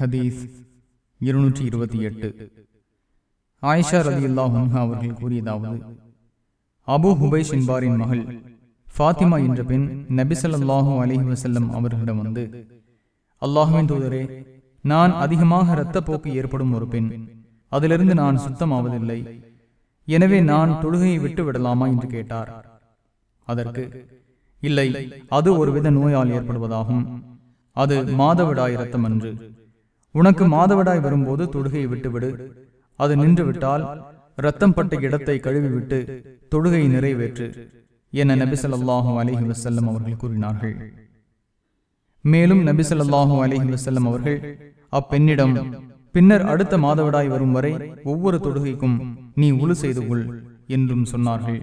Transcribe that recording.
ஹதீஸ் இருநூற்றி இருபத்தி எட்டு. ஆயிஷா ரதி அவர்கள் கூறியதாவது அபு ஹுபைஷ் என்பாரின் மகள் ஃபாத்திமா என்ற பெண் நபிசல்லாஹூ அலி வசல்லம் அவர்களிடம் வந்து அல்லாஹுவின் தூதரே நான் அதிகமாக இரத்தப்போக்கு ஏற்படும் ஒரு பெண். அதிலிருந்து நான் சுத்தமாவதில்லை. எனவே நான் தொழுகையை விட்டு விடலாமா? என்று கேட்டார். அதற்கு இல்லை அது ஒருவித நோயால் ஏற்படுவதாகும். அது மாதவிடாய் இரத்தம் அன்று. உனக்கு மாதவிடாய் வரும்போது தொழுகையை விட்டுவிடு. அது நின்றுவிட்டால் ரத்தம் பட்ட இடத்தை கழுவிவிட்டு தொழுகை நிறைவேற்று என நபிசல்லாஹூ அலிஹி வசல்லம் அவர்கள் கூறினார்கள். மேலும் நபிசல்லாஹூ அலிஹி வசல்லம் அவர்கள் அப்பெண்ணிடம் பின்னர் அடுத்த மாதவிடாய் வரும் வரை ஒவ்வொரு தொழுகைக்கும் நீ உழு செய்து கொள் என்றும் சொன்னார்கள்.